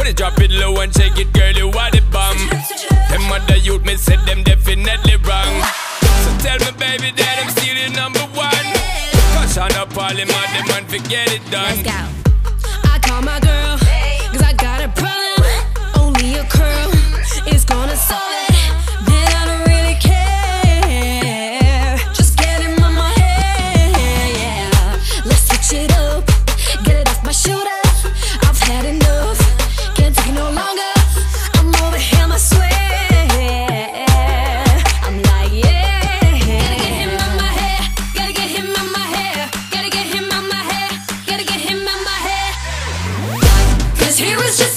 When it drop it low and shake it, girl, you are the bomb. Them other youth, may say them definitely wrong. So tell me, baby, that I'm still your number one. Cause I'm not all them, them and forget it done. Let's go. I call my girl. he was just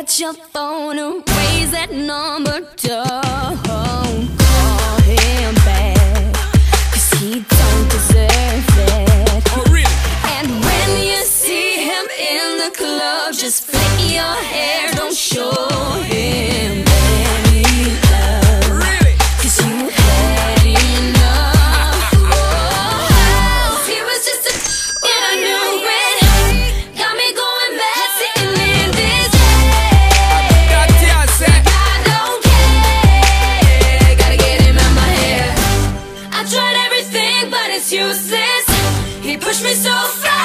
Get your phone and raise that number down. it's useless. He pushed me so far.